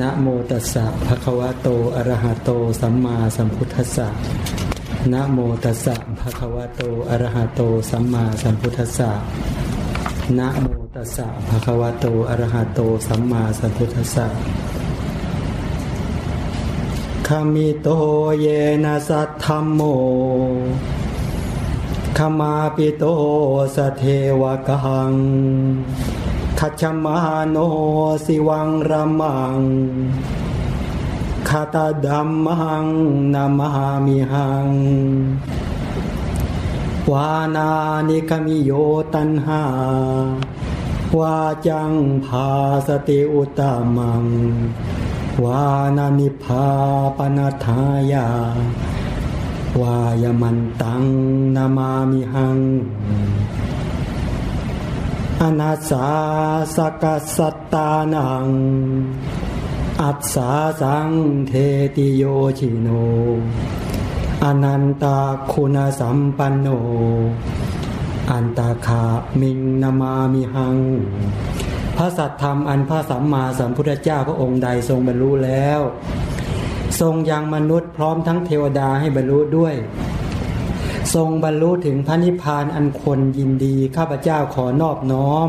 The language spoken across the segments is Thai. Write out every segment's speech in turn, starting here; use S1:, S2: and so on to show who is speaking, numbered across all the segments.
S1: นะโมตัสสะภะคะวะโตอะระหะโต สัมมาสัมพุทธัสสะนะโมตัสสะภะคะวะโตอะระหะโต สัมมาสัมพุทธัสสะนะโมตัสสะภะคะวะโตอะระหะโต สัมมาสัมพุทธัสสะขมิโตเยนะสัทธัมโมขมาปิโตสเทวะกัง คัจมาโนสิวังรามังคาตาดัมมังนามามิหังวานานิคมิโยตันหาวาจังภาสติอุตามัง วานานิพาปนาทายาวายมันตังนามามิหัง อนาสาสกัสตตานัง อัศสาสังเทติโยชิโน อนันตาคุณสัมปันโน อันตาคามิงนามามิหัง พระสัตธรรมอันพระสัมมาสัมพุทธเจ้าพระองค์ใดทรงบรรลุแล้ว ทรงยังมนุษย์พร้อมทั้งเทวดาให้บรรลุด้วย ทรงบรรลุถึงพระนิพพานอันคนยินดีข้าพเจ้าขอนอบน้อม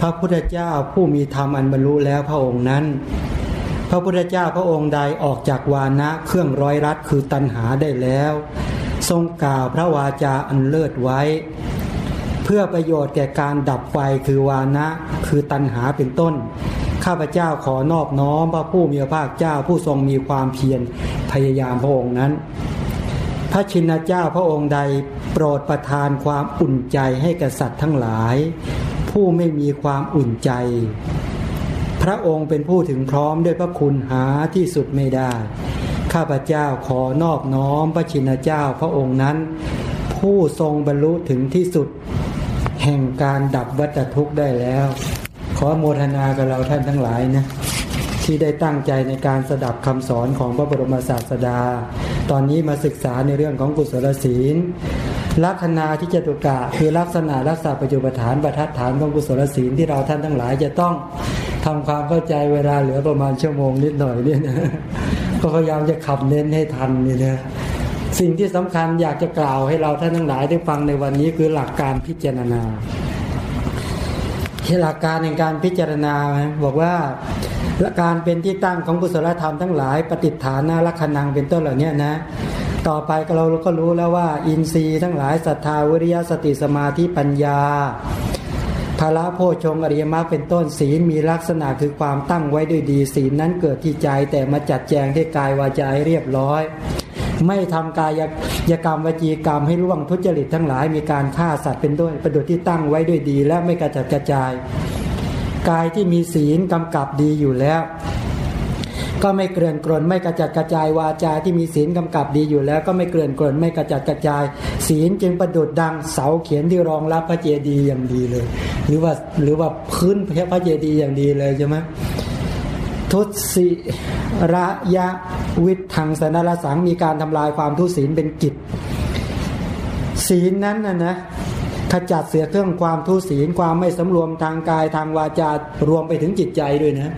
S1: พระพุทธเจ้าผู้มีธรรมอันบรรลุแล้วพระองค์นั้น พระพุทธเจ้าพระองค์ใดออกจากวานะเครื่องร้อยรัดคือตัณหาได้แล้ว ทรงกล่าวพระวาจาอันเลิศไว้ เพื่อประโยชน์แก่การดับไฟคือวานะคือตัณหาเป็นต้นข้าพเจ้าขอนอบน้อมพระผู้มีพระภาคเจ้าผู้ทรงมีความเพียรพยายามพระองค์นั้น พระชินเจ้าพระองค์ใดโปรดประทานความอุ่นใจให้กษัตริย์ทั้งหลาย ผู้ไม่มีความอุ่นใจ พระองค์เป็นผู้ถึงพร้อมด้วยพระคุณหาที่สุดไม่ได้ ข้าพเจ้าขอนอบน้อมพระชินเจ้าพระองค์นั้น ผู้ทรงบรรลุถึงที่สุด แห่งการดับวัฏทุกข์ได้แล้ว ขอโมทนากับเราท่านทั้งหลายนะที่ได้ตั้งใจในการสดับคำสอนของพระบรมศาสดา ตอนนี้มาศึกษาในเรื่องของกุศลศีล ลักษณะที่จตุกะ คือลักษณะรักษาปัจจุบฐานประทัดฐานของกุศลศีลที่เราท่านทั้งหลายจะต้องทำความเข้าใจเวลาเหลือประมาณชั่วโมงนิดหน่อยเนี่ยนะก็พยายามจะขับเน้นให้ทันนี่นะสิ่งที่สำคัญอยากจะกล่าวให้เราท่านทั้งหลายได้ฟังในวันนี้คือหลักการพิจารณา หลักการในการพิจารณาบอกว่าและการเป็นที่ตั้งของกุศลธรรมทั้งหลายปฏิฐานาลักขณังเป็นต้นเหล่านี้นะ ต่อไปเราก็รู้แล้วว่า อินทรีย์ทั้งหลายศรัทธาวิริยะสติสมาธิปัญญาภาระโพชงอริยมรรคเป็นต้นศีลมีลักษณะคือความตั้งไว้ด้วยดี ศีลนั้นเกิดที่ใจแต่มาจัดแจงที่กายวาจาเรียบร้อย ไม่ทำกายยกรรมวจีกรรมให้ล่วงทุจริตทั้งหลายมีการฆ่าสัตว์เป็นต้นประดุจที่ตั้งไว้ด้วยดี และไม่กระจัดกระจาย กายที่มีศีลกำกับดีอยู่แล้วก็ไม่เกลื่อนกลนไม่กระจัดกระจายวาจาที่มีศีลกำกับดีอยู่แล้ว ก็ไม่เกลื่อนกลนไม่กระจัดกระจาย ศีลจึงประดุดดังเสาเขียนที่รองรับพระเจดีย์อย่างดีเลย หรือว่าหรือว่าพื้นพระเจดีย์อย่างดีเลยใช่ไหม ทุสิระยะวิทางสนารสังมีการทำลายความทุศีลเป็นกิจ ศีลนั้นนะนะขจัดเสียเครื่องความทุศีลความไม่สำรวมทางกายทางวาจารวมไปถึงจิตใจด้วยนะ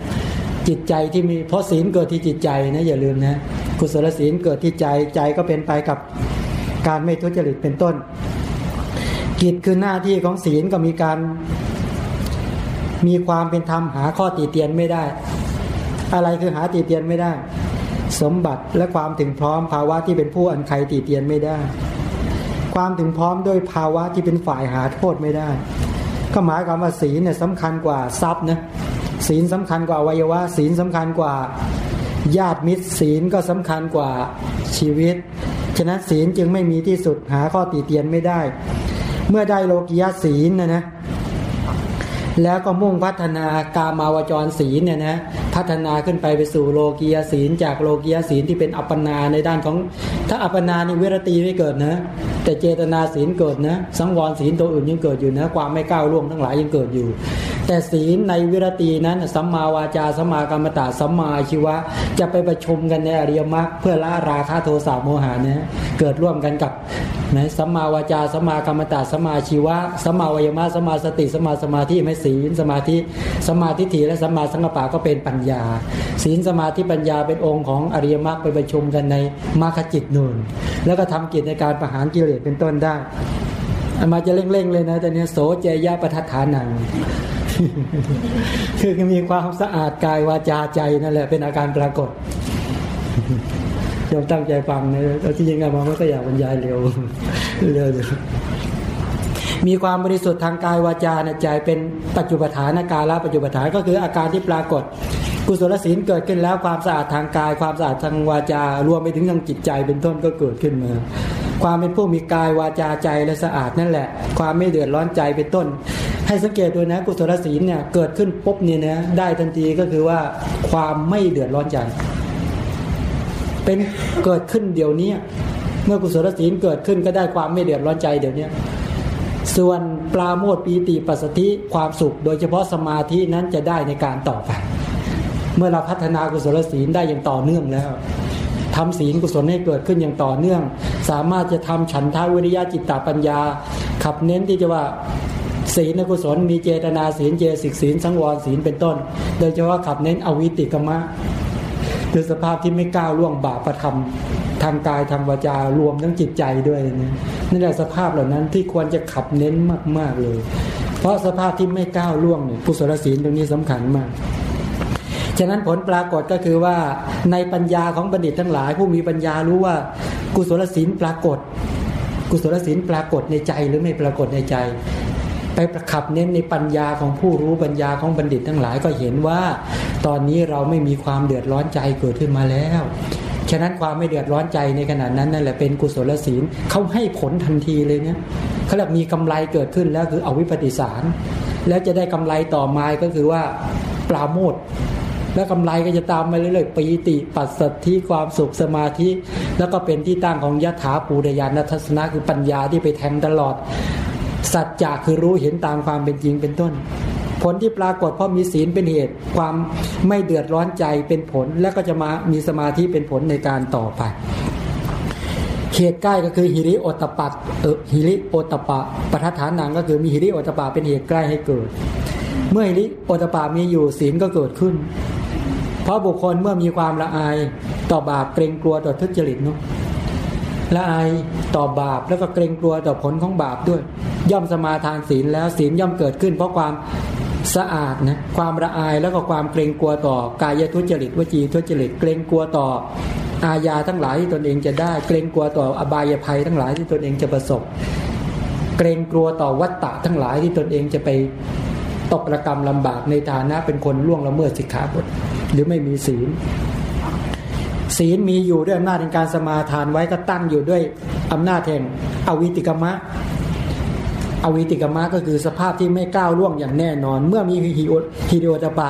S1: จิตใจที่มีเพราะศีลเกิดที่จิตใจนะอย่าลืมนะกุศลศีลเกิดที่ใจใจก็เป็นไปกับการไม่ทุจริตเป็นต้น กิจคือหน้าที่ของศีลก็มีการ มีความเป็นธรรมหาข้อตีเตียนไม่ได้ อะไรคือหาตีเตียนไม่ได้ สมบัติและความถึงพร้อมภาวะที่เป็นผู้อันใครตีเตียนไม่ได้ ความถึงพร้อมด้วยภาวะที่เป็นฝ่ายหาโทษไม่ได้ ก็หมายความว่าศีลเนี่ยสำคัญกว่าทรัพย์นะศีลสำคัญกว่าวัยวะศีลสำคัญกว่าญาติมิตรศีลก็สำคัญกว่าชีวิต ฉะนั้นศีลจึงไม่มีที่สุดหาข้อตีเตียนไม่ได้ เมื่อได้โลกิยาศีลนะนะแล้วก็มุ่งพัฒนากามาวจรศีลเนี่ยนะ พัฒนาขึ้นไปไปสู่โลกียศีล จากโลกียศีลที่เป็นอัปปนาในด้านของ ถ้าอัปปนานี่เวรตีไม่เกิดนะ แต่เจตนาศีลเกิดนะ สังวรศีลตัวอื่นยังเกิดอยู่นะ ความไม่ก้าวล่วงทั้งหลายยังเกิดอยู่ แต่ศีลในวิรตีนั้นสัมมาวาจาสัมมากรรมตาสัมมาชีวะ จะไปประชุมกันในอริยมรรคเพื่อละราคะโทสะโมหะนะเกิดร่วมกันกับนะสัมมาวาจาสัมมากรรมตาสัมมาชีวะสัมมาวิมารสัมมาสติสัมมาสมาธิไม่ศีลสมาธิสมาธิถีและสัมมาสังกปะก็เป็นปัญญา ศีลสมาธิปัญญาเป็นองค์ของอริยมรรคไปประชุมกันในมรรคจิตนูนแล้วก็ทำกิจในการประหารกิเลสเป็นต้นได้อามาจะเร่งๆเลยนะแต่เนี้ยโสเจยะปทัฏฐานัง คือมีความสะอาดกายวาจาใจนั่นแหละ เป็นอาการปรากฏยอมตั้งใจฟังนะแล้วที่ยังไงมาไม่ก็อยากบรรยายเร็วเร็วมีความบริสุทธิ์ทางกายวาจาในใจเป็นปัจจุบัฐานกาลปัจจุบัฐานก็คืออาการที่ปรากฏ กุศลศีลเกิดขึ้นแล้วความสะอาดทางกาย ความสะอาดทางวาจา รวมไปถึงทางจิตใจเป็นต้นก็เกิดขึ้นมา ความเป็นผู้มีกายวาจาใจและสะอาดนั่นแหละ ความไม่เดือดร้อนใจเป็นต้น ให้สังเกตดูนะ กุศลศีลเนี่ยเกิดขึ้นปุ๊บเนี่ยนะได้ทันทีก็คือว่าความไม่เดือดร้อนใจ เป็นเกิดขึ้นเดี๋ยวนี้ เมื่อกุศลศีลเกิดขึ้นก็ได้ความไม่เดือดร้อนใจเดี๋ยวนี้ส่วนปลาโมดปีติปัสสติความสุข โดยเฉพาะสมาธินั้นจะได้ในการต่อไป เมื่อเราพัฒนากุศลศีลได้อย่างต่อเนื่องแล้วทำศีลกุศลให้เกิดขึ้นอย่างต่อเนื่อง สามารถจะทำฉันทาวิริยะจิตตปัญญา ขับเน้นที่จะว่า ศีลกุศลมีเจตนาศีลเจสิกศีลสังวรศีลเป็นต้น โดยเฉพาะขับเน้นอวิติกมะคือสภาพที่ไม่ก้าวล่วงบาปประทำทางกายทางวาจารวมทั้งจิตใจด้วยนะนั่นแหละสภาพเหล่านั้นที่ควรจะขับเน้นมาก ๆเลย เพราะสภาพที่ไม่ก้าวล่วงเนี่ยกุศลศีลตรงนี้สำคัญมากฉะนั้นผลปรากฏก็คือว่าในปัญญาของบัณฑิตทั้งหลาย ผู้มีปัญญารู้ว่ากุศลศีลปรากฏ กุศลศีลปรากฏในใจหรือไม่ปรากฏในใจ ไปประคับเน้นในปัญญาของผู้รู้ปัญญาของบัณฑิตทั้งหลายก็เห็นว่า ตอนนี้เราไม่มีความเดือดร้อนใจเกิดขึ้นมาแล้ว ฉะนั้นความไม่เดือดร้อนใจในขณะนั้นนั่นแหละเป็นกุศลศีลเขาให้ผลทันทีเลยเนี่ยเขาเรียกมีกำไรเกิดขึ้นแล้วคือเอาวิปปิสาร แล้วจะได้กำไรต่อมาก็คือว่าปราโมทแล้วกำไรก็จะตามมาเรื่อยๆปีติปัสสัทธิความสุขสมาธิ แล้วก็เป็นที่ตั้งของยถาปูรยานทัศนะคือปัญญาที่ไปแทงตลอด สัจจะคือรู้เห็นตามความเป็นจริงเป็นต้น ผลที่ปรากฏเพราะมีศีลเป็นเหตุ ความไม่เดือดร้อนใจเป็นผล และก็จะมามีสมาธิเป็นผลในการต่อไปเหตุใกล้ก็คือฮิริโอตปัตเออฮิริโอตปะปัฏฐานนังก็คือมีฮิริโอตปะเป็นเหตุใกล้ให้เกิด เมื่อฮิริโอตปะมีอยู่ศีลก็เกิดขึ้น เพราะบุคคลเมื่อมีความละอายต่อบาปเกรงกลัวต่อทุจริตเนาะ ละอายต่อบาปแล้วก็เกรงกลัวต่อผลของบาปด้วย ย่อมสมาทานศีลแล้วศีลย่อมเกิดขึ้น เพราะความสะอาดนะความละอายแล้วก็ความเกรงกลัวต่อกายทุจริตวจีทุจริตเกรงกลัวต่ออาญาทั้งหลายที่ตนเองจะได้ เกรงกลัวต่ออบายภัยทั้งหลายที่ตนเองจะประสบ เกรงกลัวต่อวัตตะทั้งหลายที่ตนเองจะไปตกประกรรมลำบากในฐานะเป็นคนล่วงละเมิดสิกขาบทหรือไม่มีศีล ศีลมีอยู่ด้วยอำนาจในการสมาทานไว้ก็ตั้งอยู่ด้วยอำนาจแห่งอวิติกมะ อวิติกมะก็คือสภาพที่ไม่ก้าวล่วงอย่างแน่นอน เมื่อมีฮิโอฮิโอตปะ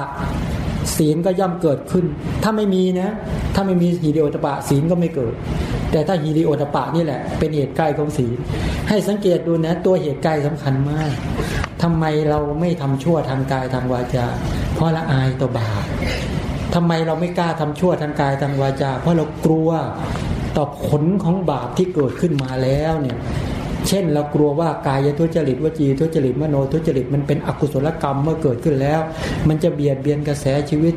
S1: ศีลก็ย่อมเกิดขึ้น ถ้าไม่มีนะ ถ้าไม่มีฮิริโอตปะ ศีลก็ไม่เกิด แต่ถ้าฮิริโอตปะนี่แหละ เป็นเหตุใกล้ของศีล ให้สังเกตดูนะ ตัวเหตุใกล้สำคัญมากทำไมเราไม่ทำชั่วทางกายทางวาจา เพราะละอายต่อบาป ทำไมเราไม่กล้าทำชั่วทางกายทางวาจา เพราะเรากลัวต่อผลของบาปที่เกิดขึ้นมาแล้วเนี่ยเช่นเรากลัวว่ากายทุจริตวจีทุจริตมโนทุจริตมันเป็นอกุศลกรรมเมื่อเกิดขึ้นแล้ว มันจะเบียดเบียนกระแสชีวิต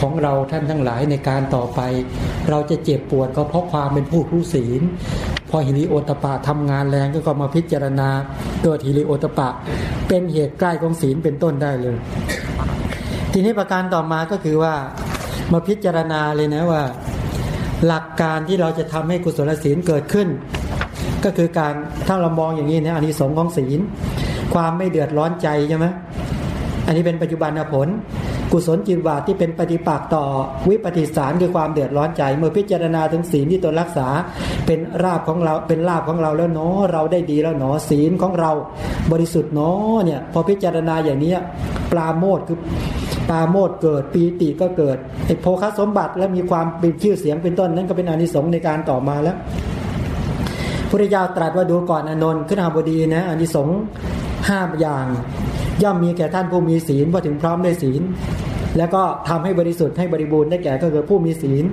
S1: ของเราท่านทั้งหลายในการต่อไป เราจะเจ็บปวดก็เพราะความเป็นผู้รู้ศีล พอฮิริโอตปะทำงานแรงก็ก็มาพิจารณาเกิดฮิริโอตปะ เป็นเหตุใกล้ของศีลเป็นต้นได้เลย ทีนี้ประการต่อมาก็คือว่า มาพิจารณาเลยนะว่า หลักการที่เราจะทำให้กุศลศีลเกิดขึ้น ก็คือการถ้าเรามองอย่างนี้นะอันนี้สงของศีล ความไม่เดือดร้อนใจใช่ไหมอันนี้เป็นปัจจุบันผล กุศลจิตวาที่เป็นปฏิปักษ์ต่อวิปฏิสารคือความเดือดร้อนใจ เมื่อพิจารณาถึงศีลที่ตนรักษา เป็นราบของเราเป็นลาบของเราแล้วเนาะเราได้ดีแล้วเนาะศีลของเราบริสุทธิ์เนาะเนี่ยพอพิจารณาอย่างนี้ปลาโมดคือ ปาโมดเกิดปีติก็เกิดไอโภคสมบัติและมีความเป็นชื่อเสียงเป็นต้นนั้นก็เป็นอนิสงส์ในการต่อมาแล้วพระเจ้าตรัสว่าดูก่อนอนนท์ขึ้นหาบดีนะอนิสงส์ห้าอย่าง ย่อมมีแก่ท่านผู้มีศีลพอถึงพร้อมด้วยศีล แล้วก็ทำให้บริสุทธิ์ให้บริบูรณ์ได้แก่ก็คือผู้มีศีล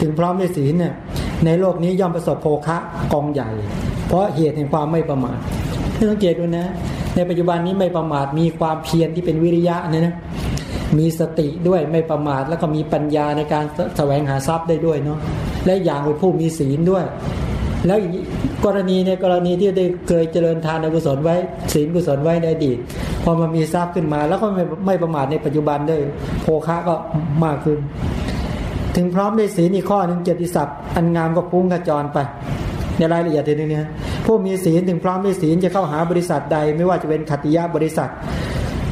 S1: ถึงพร้อมด้วยศีลเนี่ยในโลกนี้ย่อมประสบโภคะกองใหญ่ เพราะเหตุแห่งความไม่ประมาทให้สังเกตดูนะ ในปัจจุบันนี้ไม่ประมาทมีความเพียรที่เป็นวิริยะเนี่ยนะ มีสติด้วยไม่ประมาทแล้วก็มีปัญญาในการแสวงหาทรัพย์ได้ด้วยเนาะและอย่างเป็นผู้มีศีลด้วย แล้วกรณีในกรณีที่ได้เคยเจริญทานกุศลไว้ ศีลกุศลไว้ในอดีตพอมามีทรัพย์ขึ้นมา แล้วก็ไม่ไม่ประมาทในปัจจุบันด้วยโภคะก็มากขึ้น ถึงพร้อมด้วยศีลอีกข้อหนึ่งเกียรติศัพท์อันงามก็พุ่งกระจรไป ในรายละเอียดทีนี้เนี่ยผู้มีศีลถึงพร้อมด้วยศีลจะเข้าหาบริษัทใด ไม่ว่าจะเป็นขัตติยะบริษัท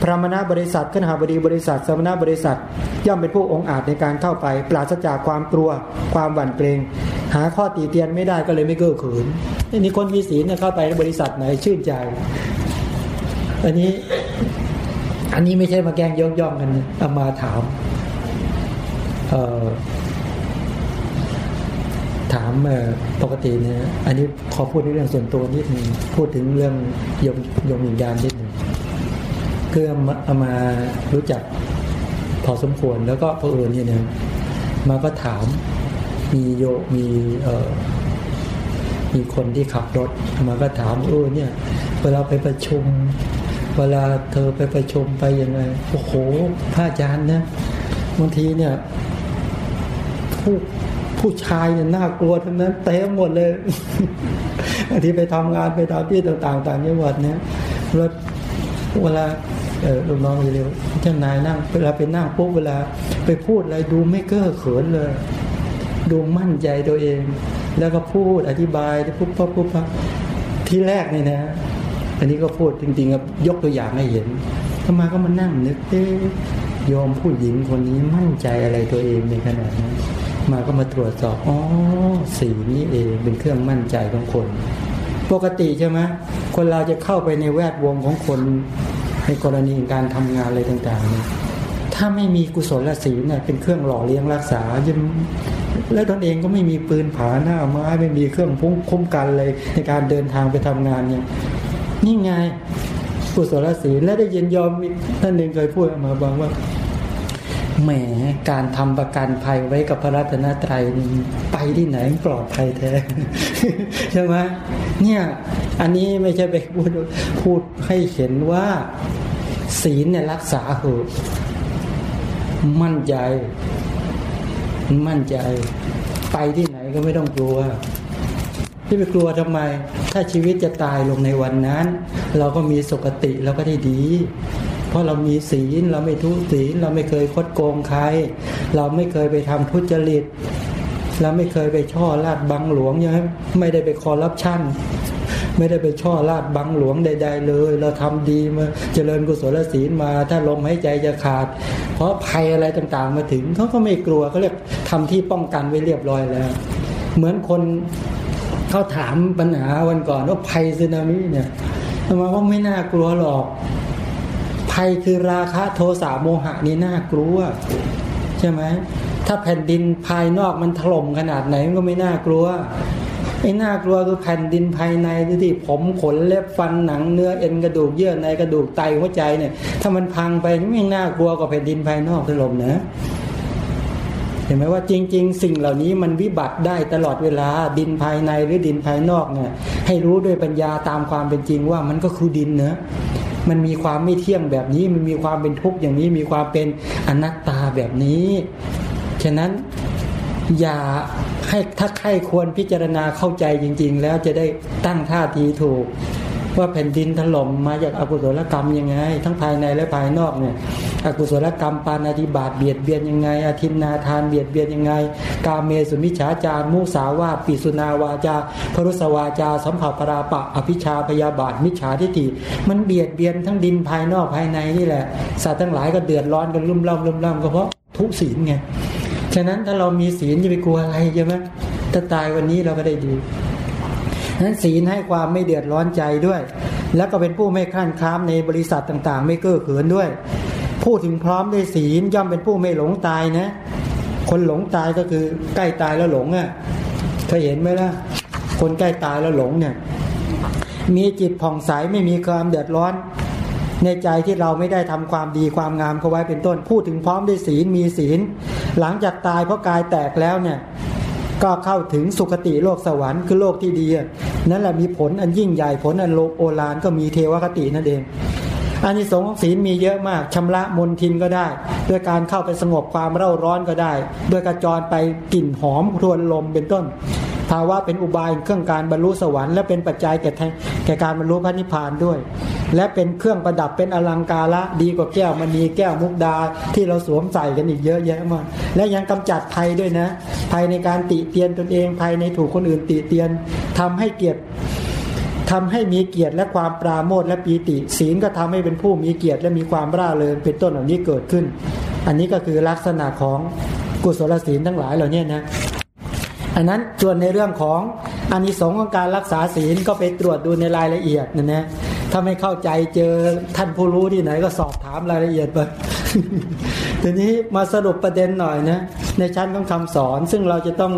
S1: พระมณบริษัทขณหาบดีบริษัท สมณบริษัท ย่อมเป็นผู้องอาจในการเข้าไป ปราศจากความกลัว ความหวั่นเกรง หาข้อตีเตียนไม่ได้ก็เลยไม่เก้อขืนนี่คนมีศีลเข้าไปในบริษัทไหนชื่นใจอันนี้ อันนี้ไม่ใช่มาแกล้งย่องย่องกันเอามาถามเออถามปกติเนี่ยอันนี้ขอพูดในเรื่องส่วนตัวนิดนึงพูดถึงเรื่องยมยมวิญญาณนิดนึง เพื่อเอามารู้จักพอสมควรแล้วก็พระเอิญเนี่ยนะมาก็ถามมีโยมีเอ่อมีคนที่ขับรถมาก็ถามเออเนี่ย เวลาไปประชุม เวลาเธอไปประชุมไปยังไงโอ้โหพระอาจารย์นะบางทีเนี่ย ผู้ผู้ชายเนี่ยน่ากลัวทั้งนั้นเต็มหมดเลยบางทีไปทำงานไปตามที่ต่าง ๆ ต่างจังหวัดเนี่ยแล้วเวลา ลูกน้องเร็วเจ้านายนั่งเวลาไปนั่งปุ๊บเวลาไปพูดอะไรดูไม่เก้อเขินเลย ดูมั่นใจตัวเอง แล้วก็พูดอธิบายปุ๊บปุ๊บปุ๊บปุ๊บที่แรกนี่นะ อันนี้ก็พูดจริงๆครับยกตัวอย่างให้เห็นทำไมาก็มานั่งนึกเอ๊ยอมผู้หญิงคนนี้มั่นใจอะไรตัวเองในขนาดนั้นมาก็มาตรวจสอบอ๋อสีนี้เองเป็นเครื่องมั่นใจของคน ปกติใช่ไหมคนเราจะเข้าไปในแวดวงของคน ในกรณีการทำงานอะไรต่างๆเนี่ยถ้าไม่มีกุศลศีลเนี่ยเป็นเครื่องหล่อเลี้ยงรักษายังและตนเองก็ไม่มีปืนผาหน้าไม้ไม่มีเครื่องพุ่งคุ้มกันเลยในการเดินทางไปทำงานเนี่ยนี่ไงกุศลศีลและได้ยินยอมท่านหนึ่งเคยพูดออกมาบอกว่า แหมการทำประกันภัยไว้กับพระรัตนตรัยไปที่ไหนปลอดภัยแท้ใช่ไหมเนี่ยอันนี้ไม่ใช่ไปพูดพูดให้เห็นว่า ศีลเนี่ยรักษาเหอะมั่นใจ มั่นใจ ไปที่ไหนก็ไม่ต้องกลัวที่ไปกลัวทำไม ถ้าชีวิตจะตายลงในวันนั้น เราก็มีสุขติเราก็ได้ดี ราะเรามีศีลเราไม่ทุศีลเราไม่เคยคดโกงใคร เราไม่เคยไปทำทุจริต เราไม่เคยไปช่อลาดบังหลวงใช่ไหมไม่ได้ไปคอร์รัปชันไม่ได้ไปช่อลาดบังหลวงใด ๆ เลย เราทำดีมาเจริญกุศลศีลมา ถ้าลมหายใจจะขาด เพราะภัยอะไรต่างๆ มาถึงเขาก็ไม่กลัวเขาเรียกทำที่ป้องกันไว้เรียบร้อยแล้ว เหมือนคนเขาถามปัญหาวันก่อนว่าภัยสึนามิเนี่ยทำไมว่าไม่น่ากลัวหรอก ภัยคือราคะโทสะโมหะนี่น่ากลัว ใช่ไหมถ้าแผ่นดินภายนอกมันถล่มขนาดไหนมันก็ไม่น่ากลัวไอ้น่ากลัวคือแผ่นดินภายในที่ผมขนเล็บฟันหนังเนื้อเอ็นกระดูกเยื่อในกระดูกไตหัวใจเนี่ย ถ้ามันพังไปไม่น่ากลัวกว่าแผ่นดินภายนอกถล่มนะเห็นไหมว่าจริง ๆ สิ่งเหล่านี้มันวิบัติได้ตลอดเวลาดินภายในหรือดินภายนอกเนี่ยให้รู้ด้วยปัญญาตามความเป็นจริงว่ามันก็คือดินเนะ มันมีความไม่เที่ยงแบบนี้ มันมีความเป็นทุกข์อย่างนี้ มีความเป็นอนัตตาแบบนี้ ฉะนั้นอย่าให้ถ้าใครควรพิจารณาเข้าใจจริง ๆ แล้วจะได้ตั้งท่าทีถูก ว่าแผ่นดินถล่มมาจากอกุศลกรรมยังไง ทั้งภายในและภายนอกเนี่ย อกุศลกรรมปานาธิบาตเบียดเบียนยังไงอาทินนาทานเบียดเบียนยังไง กาเมสุมิฉาจารมุสาวาปิสุนาวาจาพรุสวาจา สัมผัสปราปะ อภิชาพยาบาทมิจฉาทิฏฐิมันเบียดเบียนทั้งดินภายนอกภายในนี่แหละสัตว์ทั้งหลายก็เดือดร้อนกันรุ่มร่ำรุ่มร่ำก็เพราะทุศีลไงฉะนั้นถ้าเรามีศีลจะไปกลัวอะไรใช่ไหมถ้าตายวันนี้เราก็ได้ดีนั้นศีลให้ความไม่เดือดร้อนใจด้วย แล้วก็เป็นผู้ไม่ขั้นค้ามในบริษัทต่างๆ ไม่เก้อเขินด้วย พูดถึงพร้อมด้วยศีลย่อมเป็นผู้ไม่หลงตายนะ คนหลงตายก็คือใกล้ตายแล้วหลงอะเคยเห็นไหมล่ะ คนใกล้ตายแล้วหลงเนี่ย มีจิตผ่องใสไม่มีความเดือดร้อน ในใจที่เราไม่ได้ทำความดีความงามเขาไว้เป็นต้น พูดถึงพร้อมด้วยศีลมีศีล หลังจากตายเพราะกายแตกแล้วเนี่ย ก็เข้าถึงสุคติโลกสวรรค์คือโลกที่ดีนั่นแหละมีผลอันยิ่งใหญ่ผลอันโลโอลานก็มีเทวคตินั่นเอง อานิสงส์ของศีลมีเยอะมากชำระมนทินก็ได้ ด้วยการเข้าไปสงบความเร่าร้อนก็ได้ ด้วยกระจรไปกลิ่นหอมทวนลมเป็นต้นภาวะเป็นอุบายเครื่องการบรรลุสวรรค์และเป็นปัจจัยแก่แก่การบรรลุพระนิพพานด้วย และเป็นเครื่องประดับเป็นอลังการะดีกว่าแก้วมณีแก้วมุกดาที่เราสวมใส่กันอีกเยอะแยะมากและยังกำจัดภัยด้วยนะ ภัยในการติเตียนตนเองภัยในถูกคนอื่นติเตียนทำให้เกียรติ ทำให้มีเกียรติและความปราโมทและปีติ ศีลก็ทำให้เป็นผู้มีเกียรติและมีความร่าเริงเป็นต้นเหล่านี้เกิดขึ้น อันนี้ก็คือลักษณะของกุศลศีลทั้งหลายเหล่านี้นะอันนั้นส่วนในเรื่องของอานิสงส์ของการรักษาศีลก็ไปตรวจดูในรายละเอียดนะนะถ้าไม่เข้าใจเจอท่านผู้รู้ที่ไหนก็สอบถามรายละเอียดไปทีนี้มาสรุปประเด็นหน่อยนะในชั้นของคำสอน ซึ่งเราจะต้อง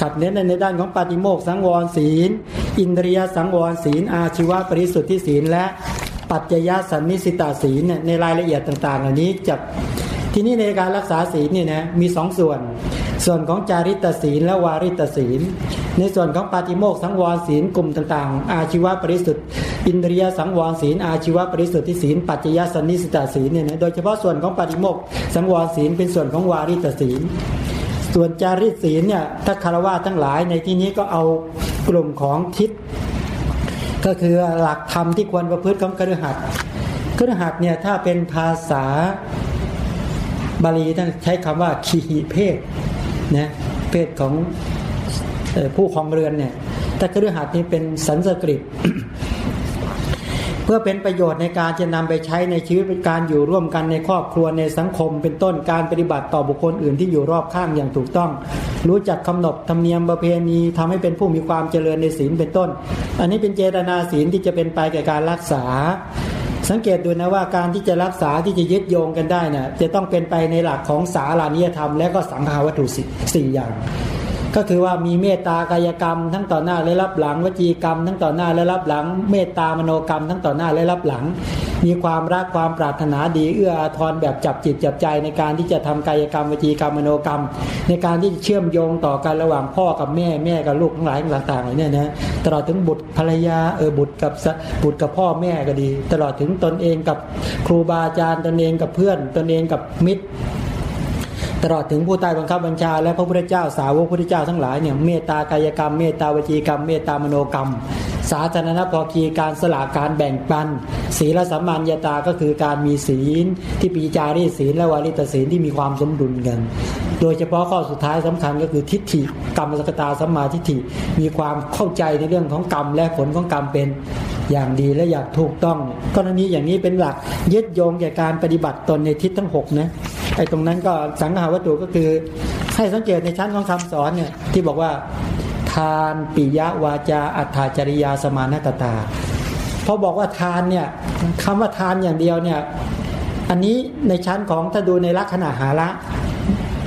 S1: ขัดเน้นในด้านของปฏิโมกสังวรศีล อินทรียสังวรศีล อาชีวะปริสุทธิศีล และปัจจยสันนิสิตาศีลเนี่ยในรายละเอียดต่าง ๆ เหล่านี้จะทีนี้ในการรักษาศีลเนี่ยนะมีสองส่วน ส่วนของจาริตศีลและวาริตศีล ในส่วนของปาติโมกสังวรศีลกลุ่มต่าง ๆ อาชีวะปริสุทธิ์อินทรียสังวรศีล อาชีวะปริสุทธิศีล ปัจจยสันนิสิตาศีลเนี่ยนะโดยเฉพาะส่วนของปาติโมกสังวรศีลเป็นส่วนของวาริตศีล ส่วนจาริตศีลเนี่ยถ้าคารวะทั้งหลายในที่นี้ก็เอา กลุ่มของทิศก็คือหลักธรรมที่ควรประพฤติของกระหัตกระหัตเนี่ยถ้าเป็นภาษาบาลีท่านใช้คำว่าคีหิเพศนะเพศของผู้ของเรือนเนี่ยแต่เครือหัดนี้เป็นสันสกฤต พื่อเป็นประโยชน์ในการจะนำไปใช้ในชีวิตเป็นการอยู่ร่วมกันในครอบครัวในสังคม เป็นต้นการปฏิบัติต่อบุคคลอื่นที่อยู่รอบข้างอย่างถูกต้อง รู้จักกำนดธรรมเนียมประเพณีทำให้เป็นผู้มีความเจริญในศีลเป็นต้น อันนี้เป็นเจตนาศีลที่จะเป็นไปแก่การรักษา สังเกตดูนะว่าการที่จะรักษาที่จะยึดโยงกันได้นะ่ะจะต้องเป็นไปในหลักของสารานิยธรรมและก็สังขาวัตถุสี่อย่าง ก็คือว่ามีเมตตากายกรรม ทั้งต่อหน้าและรับหลัง วจีกรรม ทั้งต่อหน้าและรับหลัง เมตตามโนกรรม ทั้งต่อหน้าและรับหลัง มีความรักความปรารถนาดีเอื้ออาทรแบบจับจิตจับใจในการที่จะทำกายกรรมวจีกรรมมโนกรรม ในการที่จะเชื่อมโยงต่อกันระหว่างพ่อกับแม่แม่กับลูกทั้งหลายต่างๆเนี่ยนะตลอดถึงบุตรภรรยาเออบุตรกับบุตรกับพ่อแม่ก็ดี ตลอดถึงตนเองกับครูบาอาจารย์ตนเองกับเพื่อน ตนเองกับมิตร ตลอดถึงผู้ใต้บังคับบัญชา และพระพุทธเจ้าสาวกพระพุทธเจ้าทั้งหลายเนี่ยเมตตากายกรรม เมตตาวจีกรรม เมตตามโนกรรม สาธารณพอคีการสละการแบ่งปัน ศีลสัมมัญญาตาก็คือการมีศีล ที่ปีจารีศีลและวาริตศีลที่มีความสมดุลกัน โดยเฉพาะข้อสุดท้ายสำคัญก็คือทิฏฐิกรรมสกตาสัมมาทิฏฐิมีความเข้าใจในเรื่องของกรรมและผลของกรรมเป็นอย่างดีและอย่างถูกต้องกรณีอย่างนี้เป็นหลักยึดโยงแก่การปฏิบัติตนในทิศทั้ง6นะ ไอ้ตรงนั้นก็สังหาวัตถุก็คือ ให้สังเกตในชั้นของคำสอนเนี่ยที่บอกว่าทานปิยวาจาอัฏฐาจริยาสมานตตาพอบอกว่าทานเนี่ยคำว่าทานอย่างเดียวเนี่ยอันนี้ในชั้นของถ้าดูในลักษณะหาละ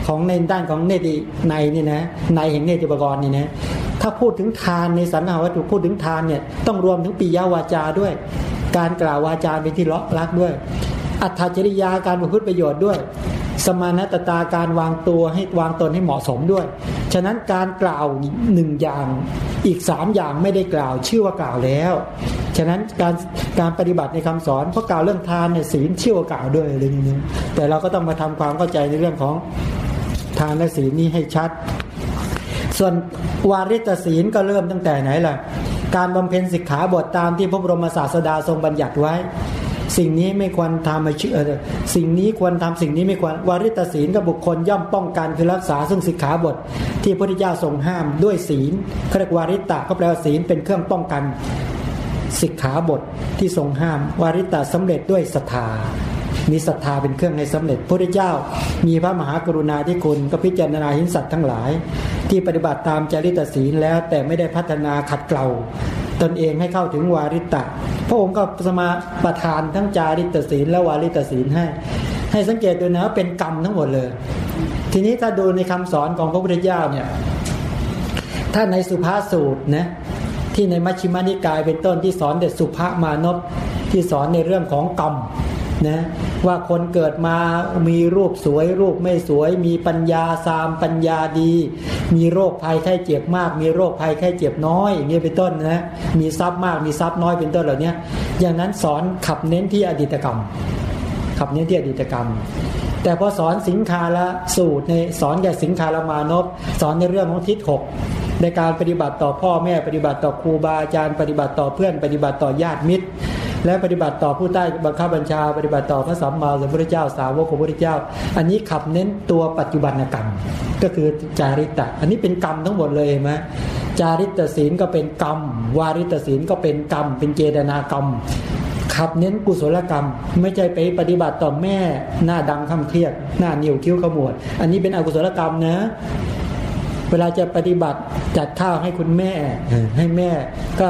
S1: ของในด้านของเนติในนี่นะในแห่งเนติปกรณ์นี่นะถ้าพูดถึงทานในสันหาวัตถุพูดถึงทานเนี่ยต้องรวมถึงปิยวาจาด้วย การกล่าววาจาเป็นที่ล็อกลักด้วย อัตถจริยาการประพฤติประโยชน์ด้วย สมานตตาการวางตัวให้วางตนให้เหมาะสมด้วย ฉะนั้นการกล่าวหนึ่งอย่างอีกสามอย่างไม่ได้กล่าวชื่อว่ากล่าวแล้ว ฉะนั้นการการปฏิบัติในคำสอนเพราะกล่าวเรื่องทานเนี่ยศีลชื่อว่ากล่าวด้วยอะไรนี้แต่เราก็ต้องมาทำความเข้าใจในเรื่องของทานและศีลนี้ให้ชัด ส่วนวาริตศีลก็เริ่มตั้งแต่ไหนล่ะการบำเพ็ญสิกขาบทตามที่พระบรมศาสดาทรงบัญญัติไว้ สิ่งนี้ไม่ควรทำมาชื่อสิ่งนี้ควรทำสิ่งนี้ไม่ควรวาริตศีลกับบุคคลย่อมป้องกันคือรักษาซึ่งสิกขาบท ที่พระพุทธเจ้าทรงห้ามด้วยศีลเรียกวาริตะก็แปลว่าศีลเป็นเครื่องป้องกันสิกขาบทที่ทรงห้าม วาริตะสำเร็จด้วยศรัทธามีศรัทธาเป็นเครื่องให้สำเร็จพระพุทธเจ้า มีพระมหากรุณาธิคุณก็พิจารณาหินสัตว์ทั้งหลาย ที่ปฏิบัติตามจริตศีลแล้วแต่ไม่ได้พัฒนาขัดเกลา ตนเองให้เข้าถึงวาริตะ พระองค์ก็สมาประทานทั้งจาริตศีลและวาริตศีลให้ ให้สังเกตดูนะว่าเป็นกรรมทั้งหมดเลย ทีนี้ถ้าดูในคำสอนของพระพุทธเจ้าเนี่ยถ้าในสุภาสูตรนะที่ในมัชฌิมานิกายเป็นต้นที่สอนเด็ดสุภามานพที่สอนในเรื่องของกรรม นะว่าคนเกิดมามีรูปสวย รูปไม่สวย มีปัญญาสามปัญญาดี มีโรคภัยไข้เจ็บมาก มีโรคภัยไข้เจ็บน้อยอย่างนี้เป็นต้นนะมีทรัพย์มากมีทรัพย์น้อยเป็นต้นเหล่านี้อย่างนั้นสอนขับเน้นที่อดีตกรรม ขับเน้นที่อดีตกรรม แต่พอสอนสิงคาละสูตรในสอนแก่สิงคาละมานพสอนในเรื่องของทิศหกในการปฏิบัติต่อพ่อแม่ปฏิบัติต่อครูบาอาจารย์ปฏิบัติต่อเพื่อนปฏิบัติต่อญาติมิตร และปฏิบัติต่อผู้ใต้บังคับบัญชา ปฏิบัติต่อพระสัมมาสัมพุทธเจ้า สาวกของพระพุทธเจ้า อันนี้ขับเน้นตัวปัจจุบันกรรม ก็คือจาริตะ อันนี้เป็นกรรมทั้งหมดเลยไหมจาริตศีลก็เป็นกรรม วาริตศีลก็เป็นกรรม เป็นเจตนากรรมขับเน้นกุศลกรรม ไม่ใช่ไปปฏิบัติต่อแม่หน้าดำคำเครียด หน้านิ่วคิ้วขมวด อันนี้เป็นอกุศลกรรมนะเวลาจะปฏิบัติจัดข้าวให้คุณแม่ให้แม่ก็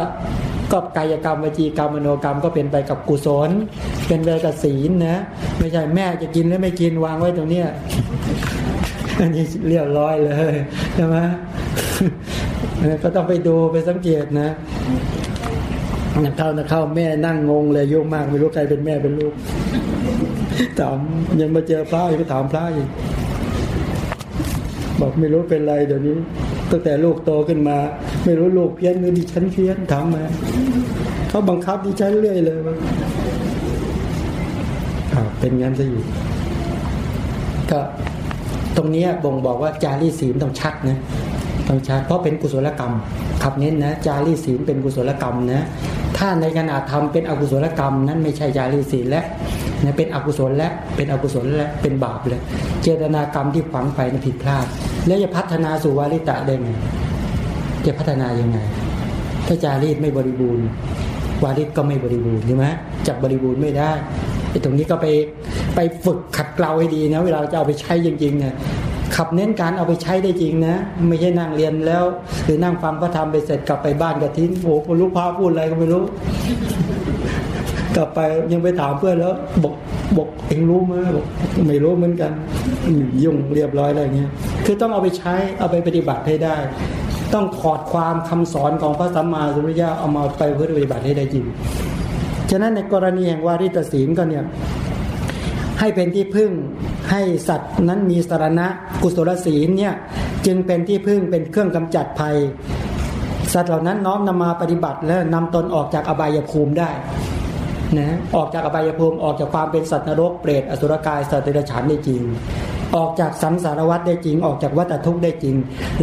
S1: ก็กายกรรมวจีกรรมมโนกรรมก็เป็นไปกับกุศล เป็นไปกับศีลนะไม่ใช่แม่จะกินหรือไม่กินวางไว้ตรงเนี้ยอันนี้เรียบร้อยเลยใช่ไหมก็ต้องไปดูไปสังเกตนะนักเข้านักเข้าแม่นั่งงงเลยยุ่งมากไม่รู้ใครเป็นแม่เป็นลูกถามยังมาเจอพระอีกถามพระอีกบอกไม่รู้เป็นไรเดี๋ยวนี้ ตั้งแต่ลูกโตขึ้นมา ไม่รู้ลูกเพี้ยนหรือดิฉันเพี้ยนถามมาเขาบังคับดิฉันเรื่อยเลยว่าเป็นงั้นซะอยู่ก็ตรงนี้บ่งบอกว่าจารีศีลต้องชัดนะต้องชัดเพราะเป็นกุศลกรรมขับเน้นนะ จารีศีลเป็นกุศลกรรมนะถ้าในขณะทำเป็นอกุศลกรรม นั้นไม่ใช่จารีศีลและนะเป็นอกุศลและเป็นอกุศลและเป็นบาปเลยเจตนากรรมที่ฝังไปนั้นผิดพลาด แล้วจะพัฒนาสู่วาริตะได้ไงจะพัฒนายังไง ถ้าจารีตไม่บริบูรณ์ วาริตก็ไม่บริบูรณ์ใช่ไหมจับบริบูรณ์ไม่ได้ไอ้ตรงนี้ก็ไปไปฝึกขัดเกลาให้ดีนะ เวลาจะเอาไปใช้จริงๆเนี่ยขับเน้นการเอาไปใช้ได้จริงนะ ไม่ใช่นั่งเรียนแล้ว หรือนั่งฟังพระธรรมไปเสร็จกลับไปบ้านก็ทิ้งโอ้โหลูกพาพูดอะไรก็ไม่รู้ กลับไปยังไปถามเพื่อนแล้วบอกบอกเองรู้ไหมบอกไม่รู้เหมือนกัน ยุ่งเรียบร้อยอะไรเงี้ยคือต้องเอาไปใช้เอาไปปฏิบัติให้ได้ ต้องถอดความคำสอนของพระสัมมาสัมพุทธเจ้าเอามาไปเพื่อปฏิบัติให้ได้จริงฉะนั้นในกรณีแห่งวาริตศีลก็เนี่ยให้เป็นที่พึ่งให้สัตว์นั้นมีสารณะกุศลศีลเนี่ยจึงเป็นที่พึ่งเป็นเครื่องกำจัดภัย สัตว์เหล่านั้นน้อมนำมาปฏิบัติและนำตนออกจากอบายภูมิได้นะออกจากอบายภูมิออกจากความเป็นสัตว์นรกเปรตอสุรกายสัตว์เดรัจฉานได้จริง ออกจากสังสารวัฏได้จริง ออกจากวัฏทุกข์ได้จริง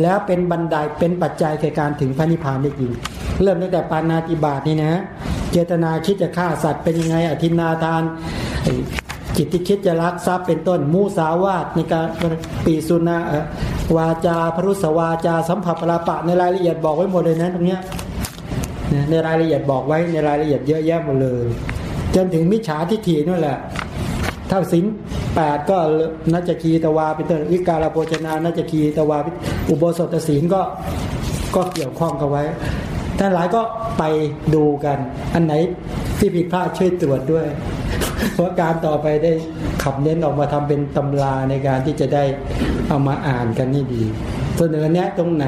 S1: แล้วเป็นบันไดเป็นปัจจัยแก่การถึงพระนิพพานได้จริง เริ่มตั้งแต่ปานาติบาตนี่นะเจตนาคิดจะฆ่าสัตว์เป็นยังไงอธินาทานจิตที่คิดจะรักทรัพย์เป็นต้นมูสาวาตในการปีสุนาวาจาพรุสวาจาสัมผัสปราปะในรายละเอียดบอกไว้หมดเลยนะตรงเนี้ยในรายละเอียดบอกไว้ในรายละเอียดเยอะแยะหมดเลย จนถึงมิจฉาทิฏฐินั่นแหละ ถ้าสินแปดก็นัจคีตวาเป็นต้นวิการาโภชนานัจคีตวาอุโบสถศีลก็ก็เกี่ยวข้องกันไว้ท่านหลายก็ไปดูกัน อันไหนที่ผิดพลาดช่วยตรวจด้วย เพราะการต่อไปได้ขับเน้นออกมาทำเป็นตำราในการที่จะได้เอามาอ่านกันนี่ดีเสนอเนี้ยตรงไหน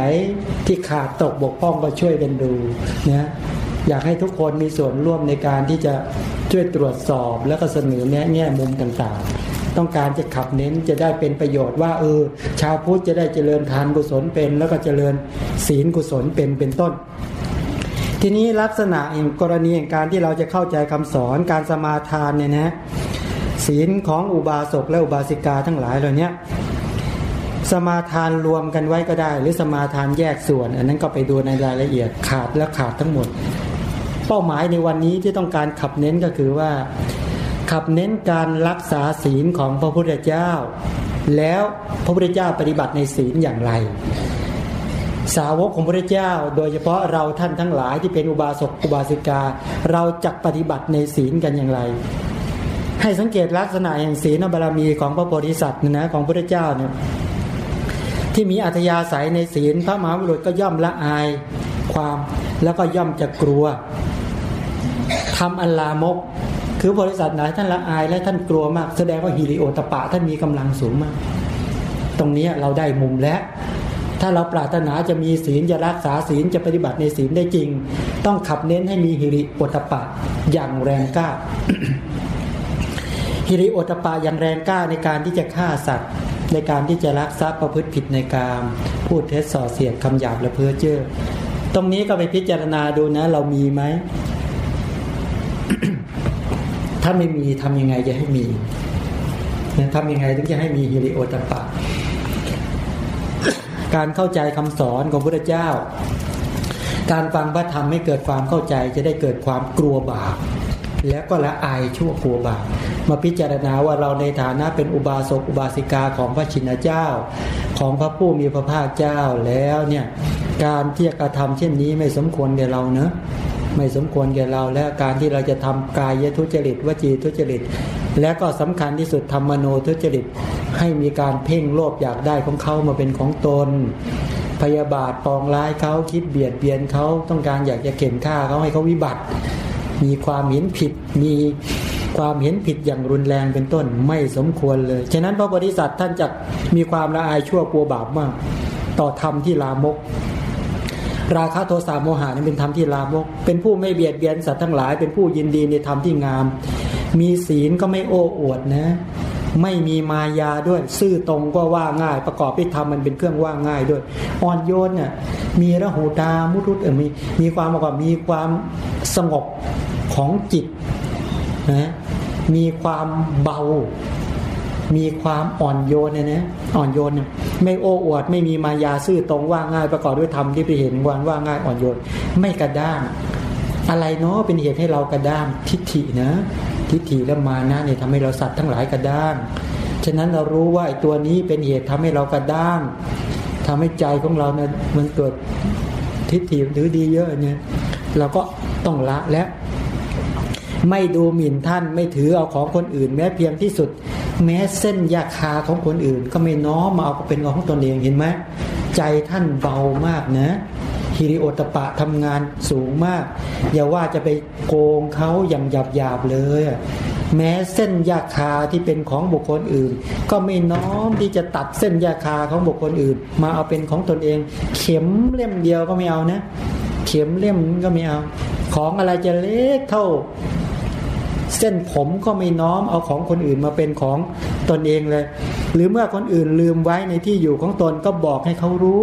S1: ที่ขาดตกบกพร่องก็ช่วยกันดูนะอยากให้ทุกคนมีส่วนร่วมในการที่จะ ช่วยตรวจสอบแล้วก็เสนอแนะแง่มุมต่างๆ ต้องการจะขับเน้นจะได้เป็นประโยชน์ว่าเออชาวพุทธจะได้เจริญทานกุศลเป็น แล้วก็เจริญศีลกุศลเป็นเป็นต้น ทีนี้ลักษณะอย่างกรณีอย่างการที่เราจะเข้าใจคำสอนการสมาทานเนี่ยนะศีลของอุบาสกและอุบาสิกาทั้งหลายเหล่านี้สมาทานรวมกันไว้ก็ได้ หรือสมาทานแยกส่วน อันนั้นก็ไปดูในรายละเอียดขาดและขาดทั้งหมด เป้าหมายในวันนี้ที่ต้องการขับเน้นก็คือว่า ขับเน้นการรักษาศีลของพระพุทธเจ้า แล้วพระพุทธเจ้าปฏิบัติในศีลอย่างไร สาวกของพระเจ้า โดยเฉพาะเราท่านทั้งหลายที่เป็นอุบาสกอุบาสิกา เราจะปฏิบัติในศีลกันอย่างไร ให้สังเกตลักษณะแห่งศีลบารมีของพระโพธิสัตว์นะของพระเจ้าเนี่ยที่มีอัธยาศัยในศีลพระมหาบุรุษก็ย่อมละอายความแล้วก็ย่อมจะกลัว ทำอัลลามก คือบริษัทไหนท่านละอายและท่านกลัวมาก แสดงว่าฮิริโอตปะท่านมีกำลังสูงมาก ตรงนี้เราได้มุมแล้วถ้าเราปรารถนาจะมีศีลจะรักษาศีลจะปฏิบัติในศีลได้จริง ต้องขับเน้นให้มีหิริปตปะอย่างแรงกล้าฮิริโอตปะอย่างแรงกล้าในการที่จะฆ่าสัตว์ ในการที่จะรักทรัพย์ประพฤติผิดในกามพูดเท็จส่อเสียดคำหยาบและเพ้อเจ้อตรงนี้ก็ไปพิจารณาดูนะ เรามีไหม ถ้าไม่มีทำยังไงจะให้มีทำยังไงถึงจะให้มีฮิริโอตปะ การเข้าใจคำสอนของพระเจ้า การฟังพระธรรมให้เกิดความเข้าใจจะได้เกิดความกลัวบาปแล้วก็ละอายชั่วกลัวบาปมาพิจารณาว่าเราในฐานะเป็นอุบาสกอุบาสิกาของพระชินเจ้า ของพระผู้มีพระภาคเจ้าแล้วเนี่ยการที่กระทำเช่นนี้ไม่สมควรแก่เราเนะ ไม่สมควรแก่เรา และการที่เราจะทำกายทุจริตวจีทุจริต และก็สำคัญที่สุดธรรมโนทุจริต ให้มีการเพ่งโลภอยากได้ของเขามาเป็นของตน พยาบาทปองร้ายเขาคิดเบียดเบียนเขาต้องการอยากจะเข็นฆ่าเขาให้เขาวิบัติ มีความเห็นผิดมีความเห็นผิดอย่างรุนแรงเป็นต้นไม่สมควรเลย ฉะนั้นพระบริษัทท่านจะมีความละอายชั่วกลัวบาปมาก ต่อธรรมที่ลามก ราคะโทสะโมหะนี่เป็นธรรมที่ลามก เป็นผู้ไม่เบียดเบียนสัตว์ทั้งหลาย เป็นผู้ยินดีในธรรมที่งาม มีศีลก็ไม่โอ้อวดนะ ไม่มีมายาด้วย ซื่อตรงก็ว่าง่าย ประกอบพิธรรมมันเป็นเครื่องว่าง่ายด้วย อ่อนโยนเนี่ยมีระหูตามุทุตเออมีมีความบอกว่ามีความสงบของจิตนะมีความเบา มีความอ่อนโยนเนี่ยนะอ่อนโยนเนี่ย ไม่โอ้อวด ไม่มีมายาซื่อตรงว่าง่ายประกอบด้วยธรรมที่ไปเห็นวันว่าง่ายอ่อนโยนไม่กระด้าง อะไรเนาะเป็นเหตุให้เรากระด้างทิฏฐินะ ทิฏฐิและมานะเนี่ยทำให้เราสัตว์ทั้งหลายกระด้างฉะนั้นเรารู้ว่าไอ้ตัวนี้เป็นเหตุทำให้เรากระด้างทำให้ใจของเราเนี่ยมันเกิดทิฏฐิหรือดีเยอะเนี่ยเราก็ต้องละและไม่ดูหมิ่นท่านไม่ถือเอาของคนอื่นแม้เพียงที่สุด แม้เส้นยาคาของคนอื่น ก็ไม่น้อมมาเอาเป็นของตนเองเห็นไหมใจท่านเบามากนะฮิริโอตปะทำงานสูงมาก อย่าว่าจะไปโกงเขาอย่างหยาบหยาบเลย แม้เส้นยาคาที่เป็นของบุคคลอื่น ก็ไม่น้อมที่จะตัดเส้นยาคาของบุคคลอื่น มาเอาเป็นของตนเอง เข็มเล่มเดียวก็ไม่เอานะ เข็มเล่มก็ไม่เอา ของอะไรจะเล็กเท่า เส้นผมก็ไม่น้อมเอาของคนอื่นมาเป็นของตนเองเลย หรือเมื่อคนอื่นลืมไว้ในที่อยู่ของตนก็บอกให้เขารู้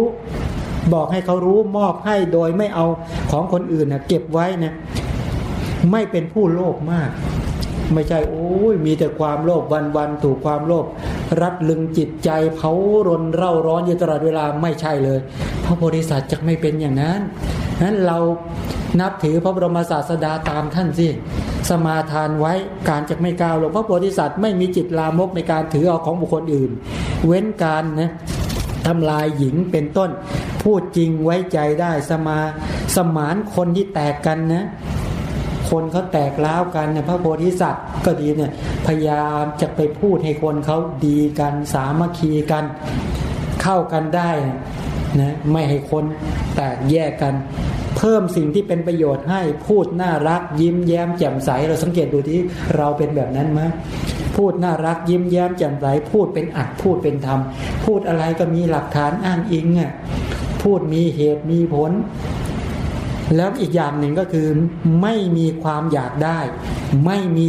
S1: บอกให้เขารู้มอบให้โดยไม่เอาของคนอื่นนะเก็บไว้นะไม่เป็นผู้โลภมาก ไม่ใช่โอ้ยมีแต่ความโลภวันวันถูกความโลภรัดลึงจิตใจเผารนเร่าร้อนอยู่ตลอดเวลาไม่ใช่เลย พระโพธิสัตว์จะไม่เป็นอย่างนั้นนั้นเรานับถือพระบรมศาสดาตามท่านสิ สมาทานไว้การจะไม่ก้าวลงพระโพธิสัตว์ไม่มีจิตลามกในการถือเอาของบุคคลอื่น เว้นการนะทำลายหญิงเป็นต้น พูดจริงไว้ใจได้สมาสมานคนที่แตกกันนะคนเขาแตกล้าวกันเนี่ยพระโพธิสัตว์ก็ดีเนี่ยพยายามจะไปพูดให้คนเขาดีกันสามัคคีกัน เข้ากันได้นะไม่ให้คนแตกแยกกัน พิ่มสิ่งที่เป็นประโยชน์ให้พูดน่ารัก ยิ้มแย้มแจ่มใส เราสังเกตดูที่เราเป็นแบบนั้นไหมพูดน่ารักยิ้มแย้มแจ่มใสพูดเป็นอัดพูดเป็นธรรม พูดอะไรก็มีหลักฐานอ้างอิงอะพูดมีเหตุมีผล แล้วอีกอย่างหนึ่งก็คือไม่มีความอยากได้ ไม่มี